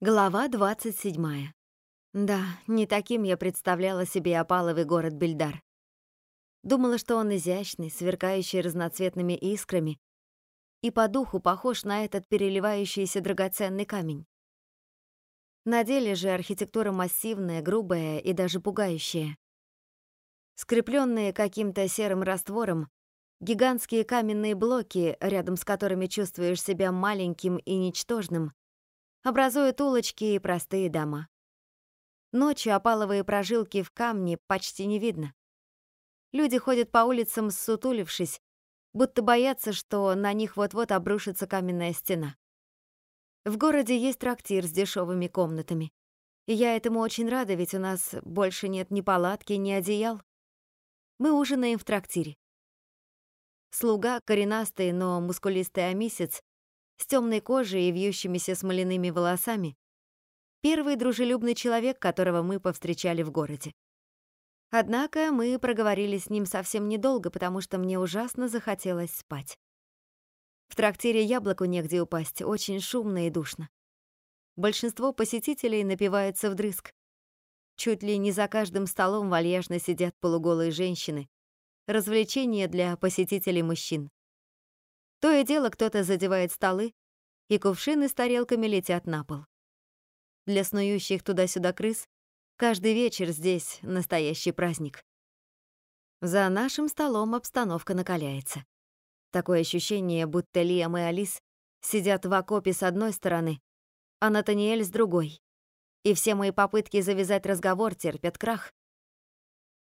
Глава 27. Да, не таким я представляла себе опаловый город Бельдар. Думала, что он изящный, сверкающий разноцветными искрами, и по духу похож на этот переливающийся драгоценный камень. На деле же архитектура массивная, грубая и даже пугающая. Скрепленные каким-то серым раствором, гигантские каменные блоки, рядом с которыми чувствуешь себя маленьким и ничтожным, образуют улочки и простые дома. Ночью опаловые прожилки в камне почти не видно. Люди ходят по улицам, ссутулившись, будто боятся, что на них вот-вот обрушится каменная стена. В городе есть трактир с дешевыми комнатами. И я этому очень рада, ведь у нас больше нет ни палатки, ни одеял. Мы ужинаем в трактире. Слуга, коренастый, но мускулистый амисец, с темной кожей и вьющимися смоляными волосами, первый дружелюбный человек, которого мы повстречали в городе. Однако мы проговорили с ним совсем недолго, потому что мне ужасно захотелось спать. В трактире яблоку негде упасть, очень шумно и душно. Большинство посетителей напиваются вдрызг. Чуть ли не за каждым столом вальяжно сидят полуголые женщины. Развлечение для посетителей мужчин. То и дело кто-то задевает столы, и кувшины с тарелками летят на пол. Для снующих туда-сюда крыс каждый вечер здесь настоящий праздник. За нашим столом обстановка накаляется. Такое ощущение, будто Лиам и Алис сидят в окопе с одной стороны, а Натаниэль с другой. И все мои попытки завязать разговор терпят крах.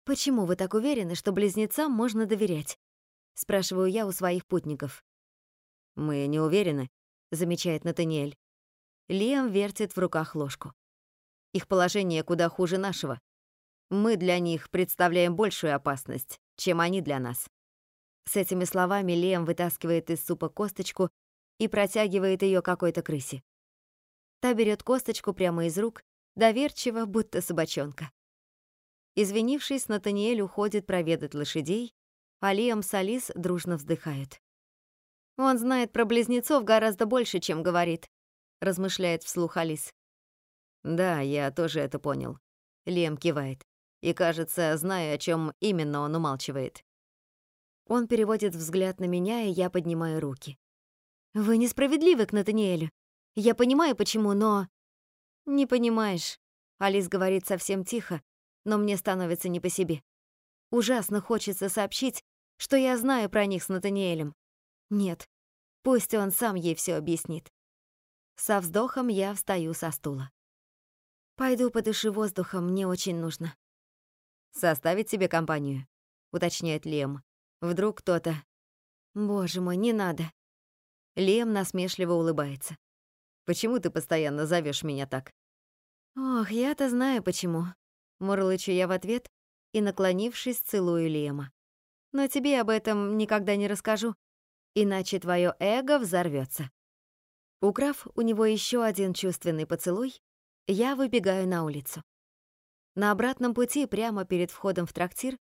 «Почему вы так уверены, что близнецам можно доверять?» — спрашиваю я у своих путников. «Мы не уверены», — замечает Натаниэль. Лиам вертит в руках ложку. Их положение куда хуже нашего. Мы для них представляем большую опасность, чем они для нас. С этими словами Лиам вытаскивает из супа косточку и протягивает ее какой-то крысе. Та берет косточку прямо из рук, доверчиво, будто собачонка. Извинившись, Натаниэль уходит проведать лошадей, а Лиам с Алис дружно вздыхают. Он знает про близнецов гораздо больше, чем говорит, размышляет вслух Алис. Да, я тоже это понял. Лем кивает. И, кажется, знаю, о чем именно он умалчивает. Он переводит взгляд на меня, и я поднимаю руки. Вы несправедливы к Натаниэлю. Я понимаю, почему, но... Не понимаешь. Алис говорит совсем тихо, но мне становится не по себе. Ужасно хочется сообщить, что я знаю про них с Натаниэлем. Нет, пусть он сам ей все объяснит. Со вздохом я встаю со стула. Пойду подышу воздухом, мне очень нужно. Составить себе компанию, уточняет Лем. Вдруг кто-то... Боже мой, не надо. Лем насмешливо улыбается. Почему ты постоянно зовешь меня так? Ох, я-то знаю почему. Мурлычу я в ответ и, наклонившись, целую Лема. Но тебе об этом никогда не расскажу, иначе твое эго взорвется. Украв у него еще один чувственный поцелуй, я выбегаю на улицу. На обратном пути, прямо перед входом в трактир,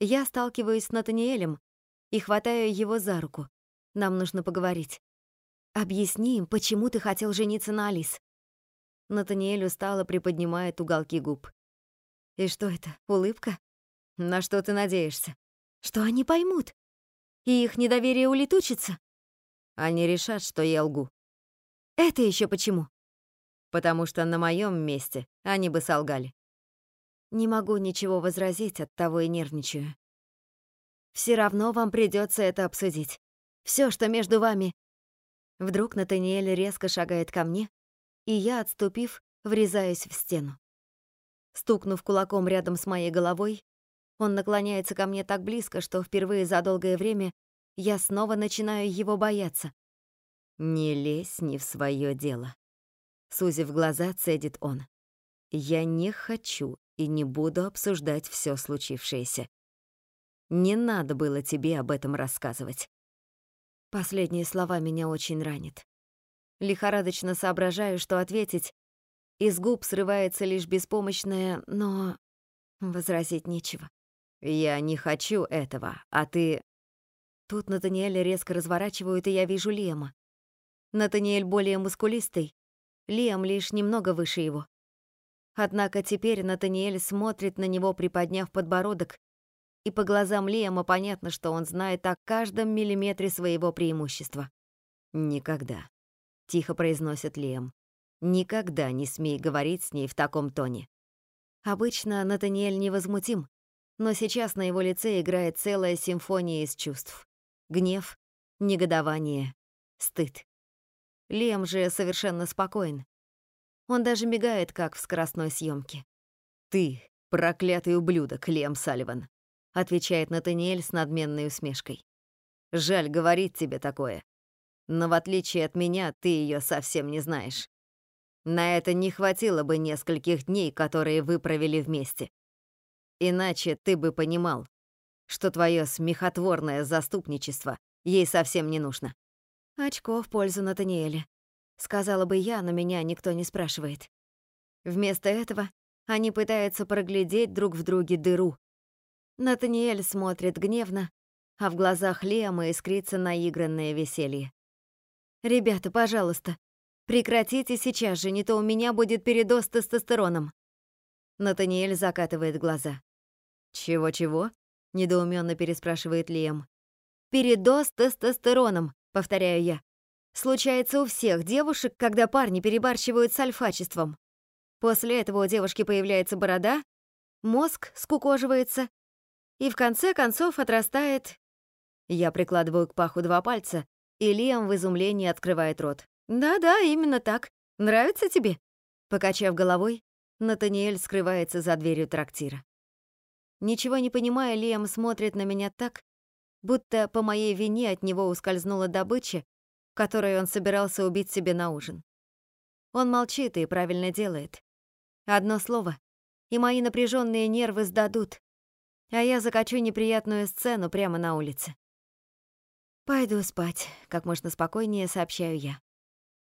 я сталкиваюсь с Натаниэлем и хватаю его за руку. Нам нужно поговорить. Объясни им, почему ты хотел жениться на Алис. Натаниэль устало приподнимает уголки губ. И что это, улыбка? На что ты надеешься? Что они поймут? И их недоверие улетучится? Они решат, что я лгу. Это еще почему? Потому что на моем месте они бы солгали. Не могу ничего возразить, от того и нервничаю. Все равно вам придется это обсудить. Все, что между вами. Вдруг Натаниэль резко шагает ко мне, и я, отступив, врезаюсь в стену. Стукнув кулаком рядом с моей головой, он наклоняется ко мне так близко, что впервые за долгое время я снова начинаю его бояться. «Не лезь не в свое дело», — сузив глаза, цедит он. «Я не хочу и не буду обсуждать все случившееся. Не надо было тебе об этом рассказывать». Последние слова меня очень ранят. Лихорадочно соображаю, что ответить. Из губ срывается лишь беспомощное «но...» Возразить нечего. «Я не хочу этого, а ты...» Тут Натаниэля резко разворачивают, и я вижу Лема. Натаниэль более мускулистый, Лиам лишь немного выше его. Однако теперь Натаниэль смотрит на него, приподняв подбородок, и по глазам Лиама понятно, что он знает о каждом миллиметре своего преимущества. «Никогда», — тихо произносит Лиам. «Никогда не смей говорить с ней в таком тоне». Обычно Натаниэль невозмутим, но сейчас на его лице играет целая симфония из чувств. Гнев, негодование, стыд. Лиам же совершенно спокоен. Он даже мигает, как в скоростной съемке. «Ты проклятый ублюдок, Лиам Салливан», отвечает Натаниэль с надменной усмешкой. «Жаль говорить тебе такое, но в отличие от меня, ты ее совсем не знаешь. На это не хватило бы нескольких дней, которые вы провели вместе. Иначе ты бы понимал, что твое смехотворное заступничество ей совсем не нужно. Очко в пользу Натаниэля. Сказала бы я, но меня никто не спрашивает. Вместо этого они пытаются проглядеть друг в друге дыру. Натаниэль смотрит гневно, а в глазах Лиама искрится наигранное веселье. «Ребята, пожалуйста, прекратите сейчас же, не то у меня будет передоз тестостероном». Натаниэль закатывает глаза. «Чего-чего?» — недоуменно переспрашивает Лиам. «Передоз тестостероном», — повторяю я. Случается у всех девушек, когда парни перебарщивают с альфачеством. После этого у девушки появляется борода, мозг скукоживается, и в конце концов отрастает... Я прикладываю к паху два пальца, и Лиам в изумлении открывает рот. «Да-да, именно так. Нравится тебе?» Покачав головой, Натаниэль скрывается за дверью трактира. Ничего не понимая, Лиам смотрит на меня так, будто по моей вине от него ускользнула добыча, которой он собирался убить себе на ужин. Он молчит и правильно делает. Одно слово, и мои напряженные нервы сдадут, а я закачу неприятную сцену прямо на улице. «Пойду спать», — как можно спокойнее сообщаю я.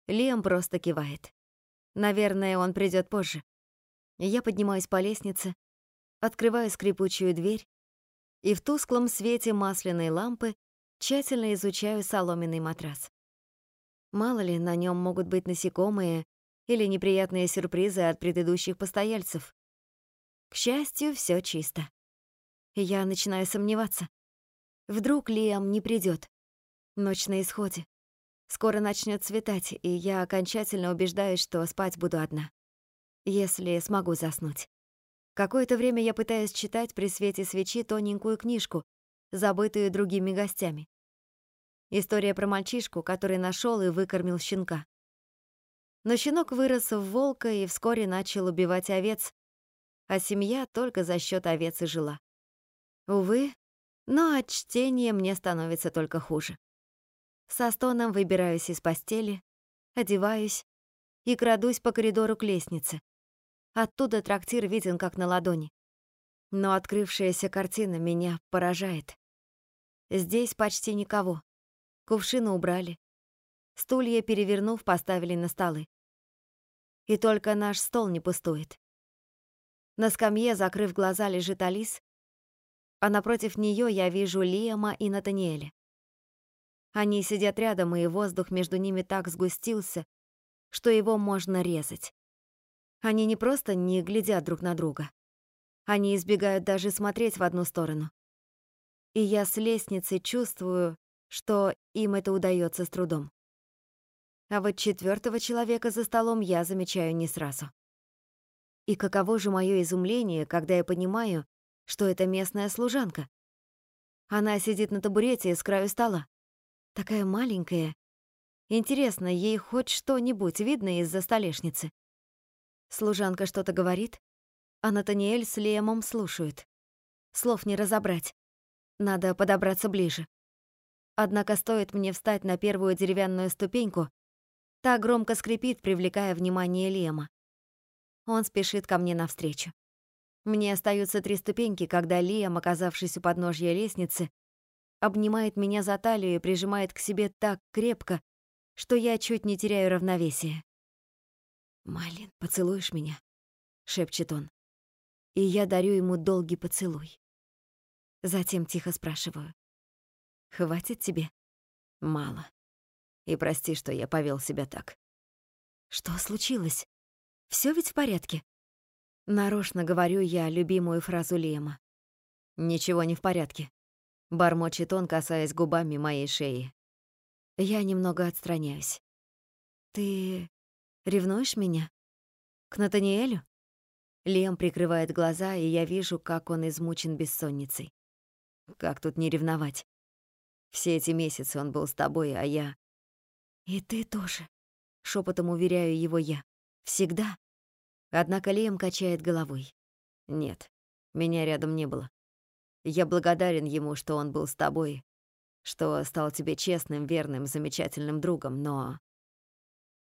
Лиам просто кивает. Наверное, он придет позже. Я поднимаюсь по лестнице, открываю скрипучую дверь и в тусклом свете масляной лампы тщательно изучаю соломенный матрас. Мало ли, на нем могут быть насекомые или неприятные сюрпризы от предыдущих постояльцев. К счастью, все чисто. Я начинаю сомневаться. Вдруг Лиам не придет. Ночь на исходе. Скоро начнет светать, и я окончательно убеждаюсь, что спать буду одна. Если смогу заснуть. Какое-то время я пытаюсь читать при свете свечи тоненькую книжку, забытую другими гостями. История про мальчишку, который нашел и выкормил щенка. Но щенок вырос в волка и вскоре начал убивать овец, а семья только за счет овец и жила. Увы, но от чтения мне становится только хуже. Со стоном выбираюсь из постели, одеваюсь и крадусь по коридору к лестнице. Оттуда трактир виден как на ладони. Но открывшаяся картина меня поражает. Здесь почти никого. Кувшины убрали. Стулья, перевернув, поставили на столы. И только наш стол не пустует. На скамье, закрыв глаза, лежит Алис, а напротив нее я вижу Лиама и Натаниэля. Они сидят рядом, и воздух между ними так сгустился, что его можно резать. Они не просто не глядят друг на друга. Они избегают даже смотреть в одну сторону. И я с лестницы чувствую, что им это удается с трудом. А вот четвертого человека за столом я замечаю не сразу. И каково же мое изумление, когда я понимаю, что это местная служанка. Она сидит на табурете с краю стола. Такая маленькая. Интересно, ей хоть что-нибудь видно из-за столешницы? Служанка что-то говорит, а Натаниэль с Лемом слушают. Слов не разобрать. Надо подобраться ближе. Однако стоит мне встать на первую деревянную ступеньку, та громко скрипит, привлекая внимание Лема. Он спешит ко мне навстречу. Мне остаются три ступеньки, когда Лиам, оказавшись у подножья лестницы, обнимает меня за талию и прижимает к себе так крепко, что я чуть не теряю равновесие. «Малин, поцелуешь меня?» — шепчет он. И я дарю ему долгий поцелуй. Затем тихо спрашиваю. Хватит тебе? Мало. И прости, что я повел себя так. Что случилось? Все ведь в порядке? Нарочно говорю я любимую фразу Лема. Ничего не в порядке. Бормочет он, касаясь губами моей шеи. Я немного отстраняюсь. Ты ревнуешь меня? К Натаниэлю? Лем прикрывает глаза, и я вижу, как он измучен бессонницей. Как тут не ревновать? Все эти месяцы он был с тобой, а я... И ты тоже. Шепотом уверяю его я. Всегда. Однако Лем качает головой. Нет, меня рядом не было. Я благодарен ему, что он был с тобой, что стал тебе честным, верным, замечательным другом, но...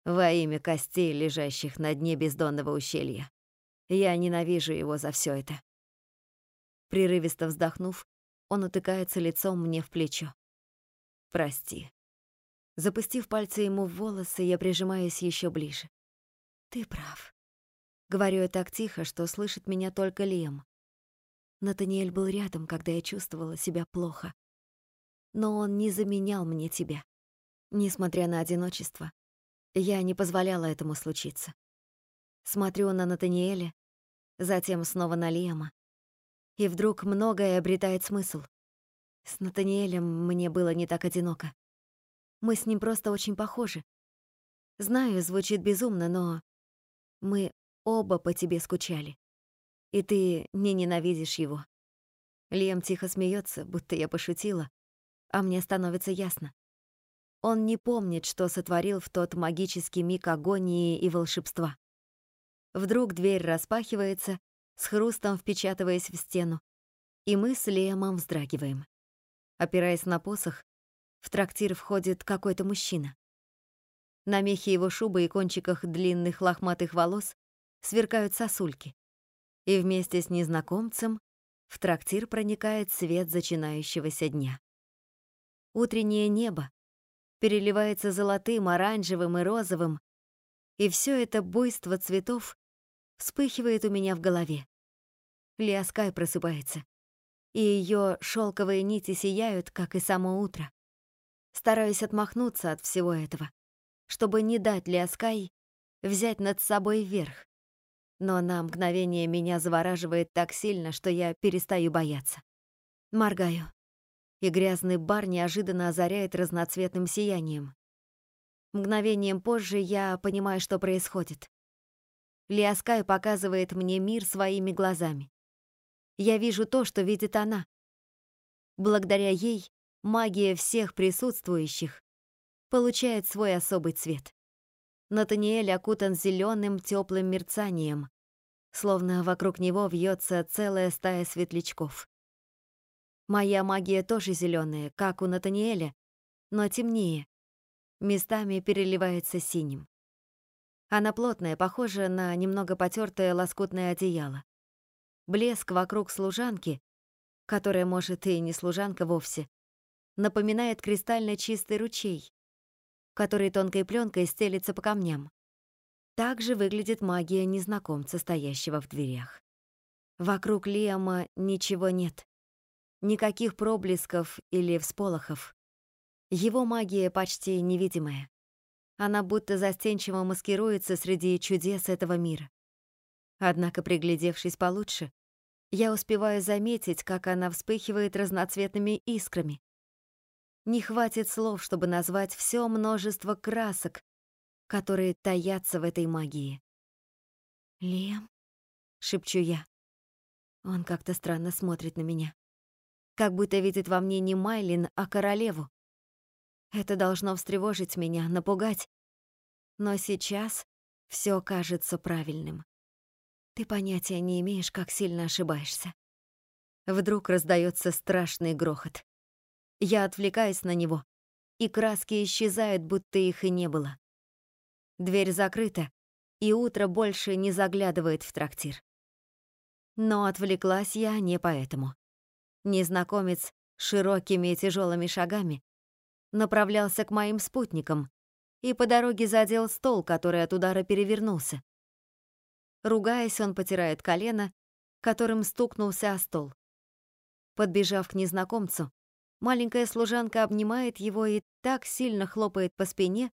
Во имя костей, лежащих на дне бездонного ущелья. Я ненавижу его за все это. Прерывисто вздохнув, он утыкается лицом мне в плечо. Прости. Запустив пальцы ему в волосы, я прижимаюсь еще ближе. Ты прав. Говорю я так тихо, что слышит меня только Лем. Натаниэль был рядом, когда я чувствовала себя плохо. Но он не заменял мне тебя. Несмотря на одиночество, я не позволяла этому случиться. Смотрю на Натаниэля, затем снова на Лема. И вдруг многое обретает смысл. С Натаниэлем мне было не так одиноко. Мы с ним просто очень похожи. Знаю, звучит безумно, но мы оба по тебе скучали и ты не ненавидишь его. Лем тихо смеется, будто я пошутила, а мне становится ясно. Он не помнит, что сотворил в тот магический миг агонии и волшебства. Вдруг дверь распахивается, с хрустом впечатываясь в стену, и мы с Лемом вздрагиваем. Опираясь на посох, в трактир входит какой-то мужчина. На мехе его шубы и кончиках длинных лохматых волос сверкают сосульки и вместе с незнакомцем в трактир проникает свет зачинающегося дня. Утреннее небо переливается золотым, оранжевым и розовым, и все это буйство цветов вспыхивает у меня в голове. Лиаскай просыпается, и ее шелковые нити сияют, как и само утро. Стараюсь отмахнуться от всего этого, чтобы не дать Лиаскай взять над собой верх, но на мгновение меня завораживает так сильно, что я перестаю бояться. Моргаю, и грязный бар неожиданно озаряет разноцветным сиянием. Мгновением позже я понимаю, что происходит. Лиаскай показывает мне мир своими глазами. Я вижу то, что видит она. Благодаря ей магия всех присутствующих получает свой особый цвет. Натаниэль окутан зеленым теплым мерцанием, словно вокруг него вьется целая стая светлячков. Моя магия тоже зеленая, как у Натаниэля, но темнее, местами переливается синим. Она плотная, похожа на немного потертое лоскутное одеяло. Блеск вокруг служанки, которая, может, и не служанка вовсе, напоминает кристально чистый ручей, который тонкой пленкой стелится по камням. Так же выглядит магия незнакомца, стоящего в дверях. Вокруг Лиама ничего нет. Никаких проблесков или всполохов. Его магия почти невидимая. Она будто застенчиво маскируется среди чудес этого мира. Однако, приглядевшись получше, я успеваю заметить, как она вспыхивает разноцветными искрами, не хватит слов, чтобы назвать все множество красок, которые таятся в этой магии. «Лем?» — шепчу я. Он как-то странно смотрит на меня. Как будто видит во мне не Майлин, а королеву. Это должно встревожить меня, напугать. Но сейчас все кажется правильным. Ты понятия не имеешь, как сильно ошибаешься. Вдруг раздается страшный грохот. Я отвлекаюсь на него, и краски исчезают, будто их и не было. Дверь закрыта, и утро больше не заглядывает в трактир. Но отвлеклась я не поэтому. Незнакомец широкими и тяжелыми шагами направлялся к моим спутникам и по дороге задел стол, который от удара перевернулся. Ругаясь, он потирает колено, которым стукнулся о стол. Подбежав к незнакомцу, Маленькая служанка обнимает его и так сильно хлопает по спине,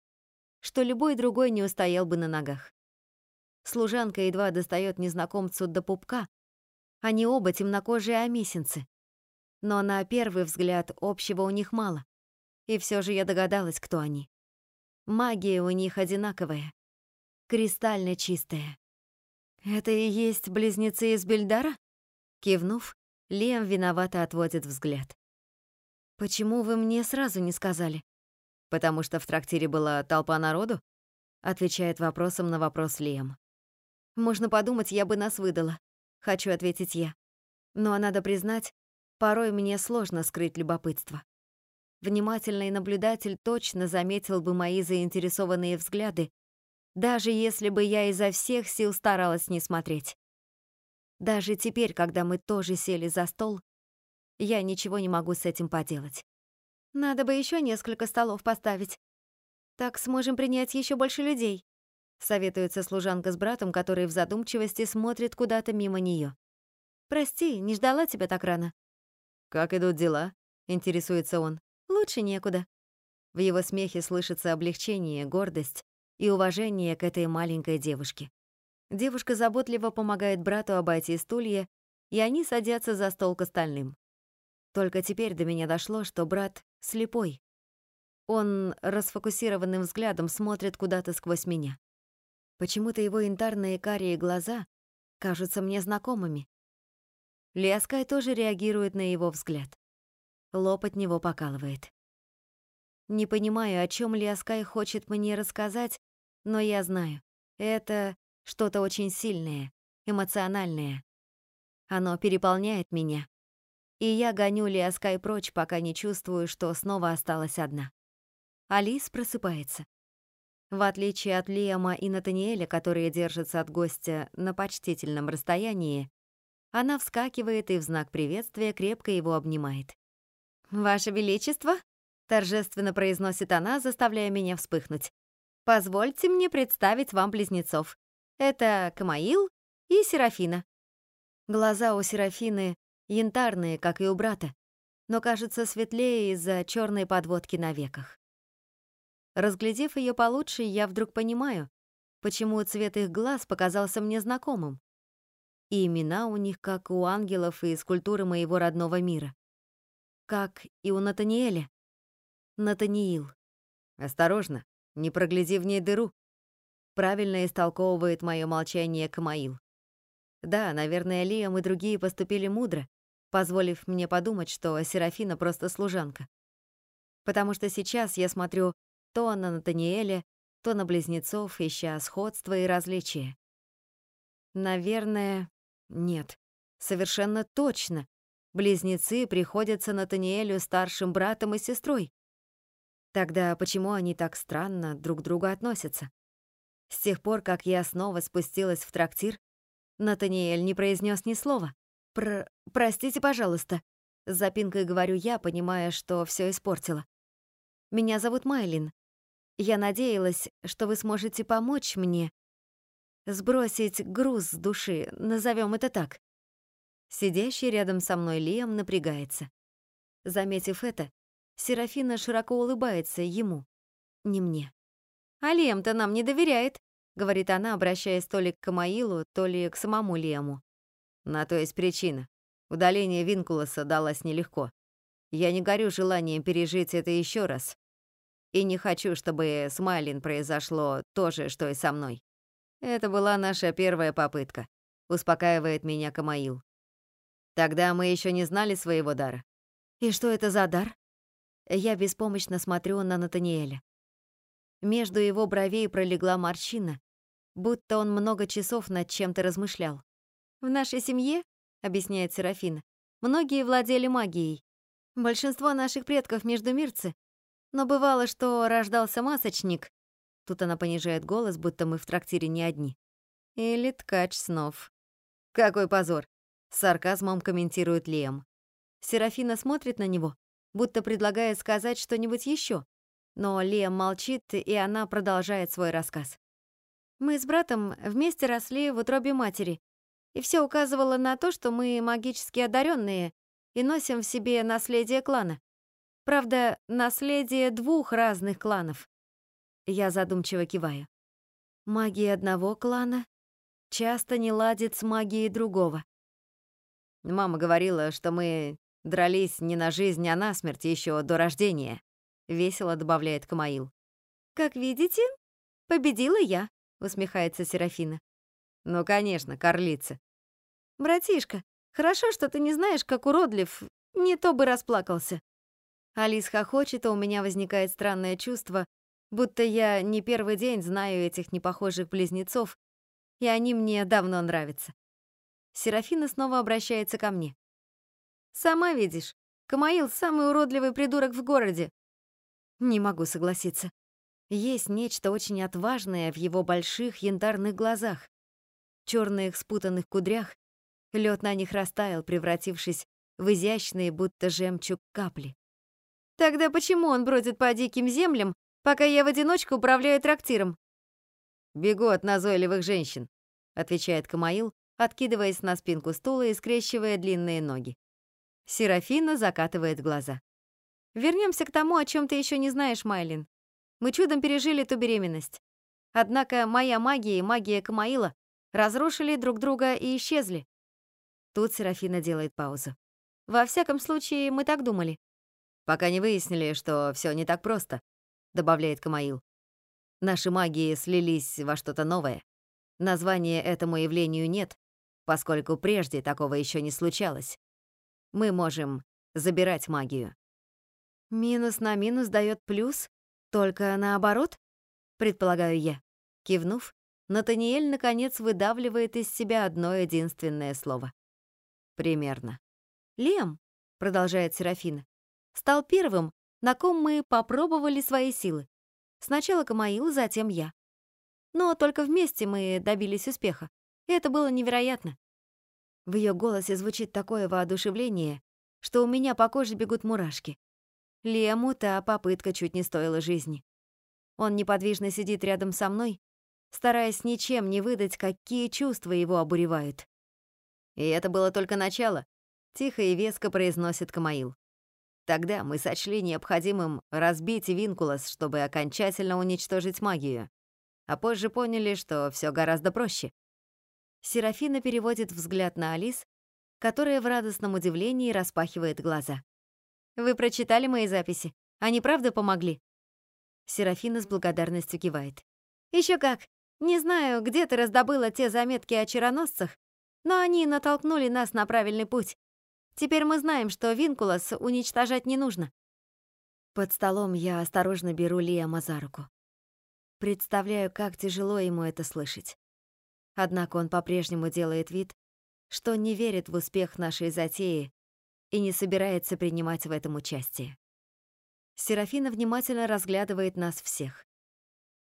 что любой другой не устоял бы на ногах. Служанка едва достает незнакомцу до пупка. Они оба темнокожие амисинцы. Но на первый взгляд общего у них мало. И все же я догадалась, кто они. Магия у них одинаковая. Кристально чистая. «Это и есть близнецы из Бельдара?» Кивнув, Лиам виновато отводит взгляд. «Почему вы мне сразу не сказали?» «Потому что в трактире была толпа народу?» Отвечает вопросом на вопрос Лиам. «Можно подумать, я бы нас выдала», — хочу ответить я. Но надо признать, порой мне сложно скрыть любопытство. Внимательный наблюдатель точно заметил бы мои заинтересованные взгляды, даже если бы я изо всех сил старалась не смотреть. Даже теперь, когда мы тоже сели за стол, я ничего не могу с этим поделать. Надо бы еще несколько столов поставить. Так сможем принять еще больше людей, советуется служанка с братом, который в задумчивости смотрит куда-то мимо нее. Прости, не ждала тебя так рано. Как идут дела? интересуется он. Лучше некуда. В его смехе слышится облегчение, гордость и уважение к этой маленькой девушке. Девушка заботливо помогает брату обойти стулья, и они садятся за стол к остальным. Только теперь до меня дошло, что брат слепой. Он расфокусированным взглядом смотрит куда-то сквозь меня. Почему-то его янтарные карие глаза кажутся мне знакомыми. Лиаскай тоже реагирует на его взгляд. Лоб от него покалывает. Не понимаю, о чем Лиаскай хочет мне рассказать, но я знаю. Это что-то очень сильное, эмоциональное. Оно переполняет меня. И я гоню Лиаскай прочь, пока не чувствую, что снова осталась одна. Алис просыпается. В отличие от Лиама и Натаниэля, которые держатся от гостя на почтительном расстоянии, она вскакивает и в знак приветствия крепко его обнимает. «Ваше Величество!» — торжественно произносит она, заставляя меня вспыхнуть. «Позвольте мне представить вам близнецов. Это Камаил и Серафина». Глаза у Серафины янтарные, как и у брата, но кажется светлее из-за черной подводки на веках. Разглядев ее получше, я вдруг понимаю, почему цвет их глаз показался мне знакомым. И имена у них как у ангелов из культуры моего родного мира как и у Натаниэля. Натаниил. Осторожно, не прогляди в ней дыру. Правильно истолковывает мое молчание Камаил. Да, наверное, Лиам и другие поступили мудро, позволив мне подумать, что Серафина просто служанка. Потому что сейчас я смотрю то на Натаниэля, то на близнецов, ища сходства и различия. Наверное, нет. Совершенно точно. Близнецы приходятся Натаниэлю старшим братом и сестрой. Тогда почему они так странно друг к другу относятся? С тех пор, как я снова спустилась в трактир, Натаниэль не произнес ни слова. «Про... простите, пожалуйста», — с запинкой говорю я, понимая, что все испортила. «Меня зовут Майлин. Я надеялась, что вы сможете помочь мне сбросить груз с души, назовем это так. Сидящий рядом со мной Лиам напрягается. Заметив это, Серафина широко улыбается ему, не мне. «А Лиам-то нам не доверяет», — говорит она, обращаясь то ли к Камаилу, то ли к самому Лиаму. «На то есть причина. Удаление Винкулоса далось нелегко. Я не горю желанием пережить это еще раз. И не хочу, чтобы с Майлин произошло то же, что и со мной. Это была наша первая попытка», — успокаивает меня Камаил. Тогда мы еще не знали своего дара. И что это за дар? Я беспомощно смотрю на Натаниэля. Между его бровей пролегла морщина, будто он много часов над чем-то размышлял. В нашей семье, объясняет Серафина, многие владели магией. Большинство наших предков междумирцы. Но бывало, что рождался масочник. Тут она понижает голос, будто мы в трактире не одни. Или ткач снов. Какой позор. С сарказмом комментирует Лем. Серафина смотрит на него, будто предлагает сказать что-нибудь еще, но Лем молчит, и она продолжает свой рассказ. Мы с братом вместе росли в утробе матери, и все указывало на то, что мы магически одаренные и носим в себе наследие клана. Правда, наследие двух разных кланов. Я задумчиво киваю. Магия одного клана часто не ладит с магией другого. Мама говорила, что мы дрались не на жизнь, а на смерть еще до рождения, весело добавляет Камаил. Как видите, победила я, усмехается Серафина. Ну, конечно, карлица. Братишка, хорошо, что ты не знаешь, как уродлив, не то бы расплакался. Алис хохочет, а у меня возникает странное чувство, будто я не первый день знаю этих непохожих близнецов, и они мне давно нравятся. Серафина снова обращается ко мне. «Сама видишь, Камаил — самый уродливый придурок в городе». Не могу согласиться. Есть нечто очень отважное в его больших янтарных глазах. черных спутанных кудрях, лед на них растаял, превратившись в изящные, будто жемчуг, капли. Тогда почему он бродит по диким землям, пока я в одиночку управляю трактиром? «Бегу от назойливых женщин», — отвечает Камаил, откидываясь на спинку стула и скрещивая длинные ноги. Серафина закатывает глаза. Вернемся к тому, о чем ты еще не знаешь, Майлин. Мы чудом пережили ту беременность. Однако моя магия и магия Камаила разрушили друг друга и исчезли. Тут Серафина делает паузу. Во всяком случае, мы так думали. Пока не выяснили, что все не так просто, добавляет Камаил. Наши магии слились во что-то новое. Названия этому явлению нет, поскольку прежде такого еще не случалось. Мы можем забирать магию. Минус на минус дает плюс, только наоборот, предполагаю я. Кивнув, Натаниэль наконец выдавливает из себя одно единственное слово. Примерно. Лем, продолжает Серафина, стал первым, на ком мы попробовали свои силы. Сначала Камаил, затем я. Но только вместе мы добились успеха. И это было невероятно. В ее голосе звучит такое воодушевление, что у меня по коже бегут мурашки. Лему та попытка чуть не стоила жизни. Он неподвижно сидит рядом со мной, стараясь ничем не выдать, какие чувства его обуревают. И это было только начало, тихо и веско произносит Камаил. Тогда мы сочли необходимым разбить Винкулос, чтобы окончательно уничтожить магию. А позже поняли, что все гораздо проще. Серафина переводит взгляд на Алис, которая в радостном удивлении распахивает глаза. «Вы прочитали мои записи? Они правда помогли?» Серафина с благодарностью кивает. Еще как! Не знаю, где ты раздобыла те заметки о чароносцах, но они натолкнули нас на правильный путь. Теперь мы знаем, что Винкулас уничтожать не нужно. Под столом я осторожно беру Лиама за руку. Представляю, как тяжело ему это слышать. Однако он по-прежнему делает вид, что не верит в успех нашей затеи и не собирается принимать в этом участие. Серафина внимательно разглядывает нас всех.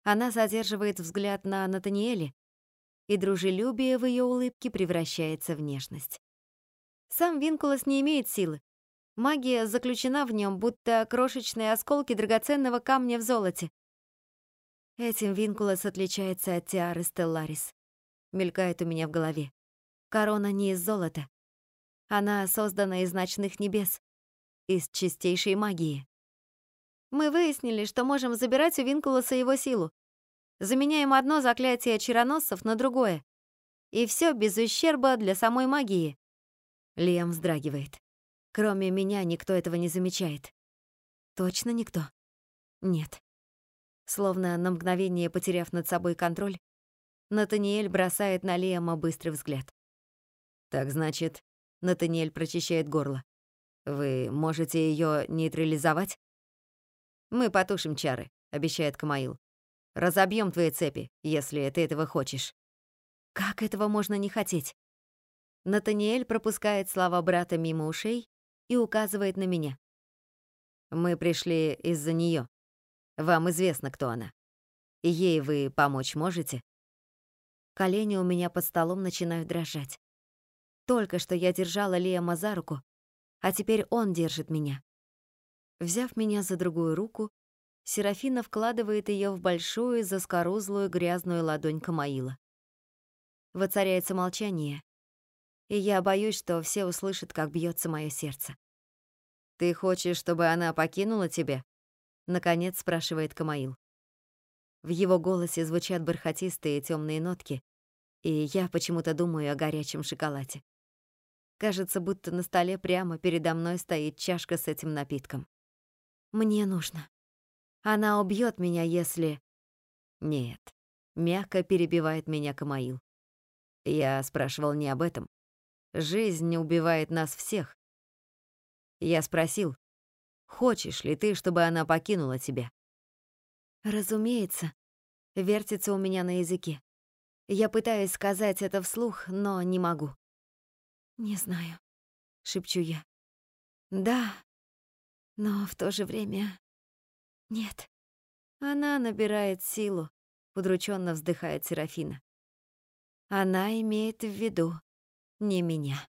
Она задерживает взгляд на Натаниэле, и дружелюбие в ее улыбке превращается в нежность. Сам Винкулос не имеет силы. Магия заключена в нем, будто крошечные осколки драгоценного камня в золоте. Этим Винкулос отличается от Тиары Стелларис. Мелькает у меня в голове. Корона не из золота. Она создана из ночных небес, из чистейшей магии. Мы выяснили, что можем забирать у Винкулоса его силу. Заменяем одно заклятие чароносцев на другое. И все без ущерба для самой магии. Лиам вздрагивает. Кроме меня никто этого не замечает. Точно никто? Нет. Словно на мгновение потеряв над собой контроль, Натаниэль бросает на Лиама быстрый взгляд. Так значит, Натаниэль прочищает горло. Вы можете ее нейтрализовать? Мы потушим чары, обещает Камаил. Разобьем твои цепи, если ты этого хочешь. Как этого можно не хотеть? Натаниэль пропускает слова брата мимо ушей и указывает на меня. Мы пришли из-за нее. Вам известно, кто она. Ей вы помочь можете? Колени у меня под столом начинают дрожать. Только что я держала Лиама за руку, а теперь он держит меня. Взяв меня за другую руку, Серафина вкладывает ее в большую, заскорузлую, грязную ладонь Камаила. Воцаряется молчание, и я боюсь, что все услышат, как бьется мое сердце. «Ты хочешь, чтобы она покинула тебя?» — наконец спрашивает Камаил. В его голосе звучат бархатистые темные нотки, и я почему-то думаю о горячем шоколаде. Кажется, будто на столе прямо передо мной стоит чашка с этим напитком. Мне нужно. Она убьет меня, если... Нет. Мягко перебивает меня Камаил. Я спрашивал не об этом. Жизнь убивает нас всех. Я спросил, хочешь ли ты, чтобы она покинула тебя? Разумеется, вертится у меня на языке. Я пытаюсь сказать это вслух, но не могу. Не знаю, шепчу я. Да, но в то же время нет. Она набирает силу, удрученно вздыхает Серафина. Она имеет в виду не меня.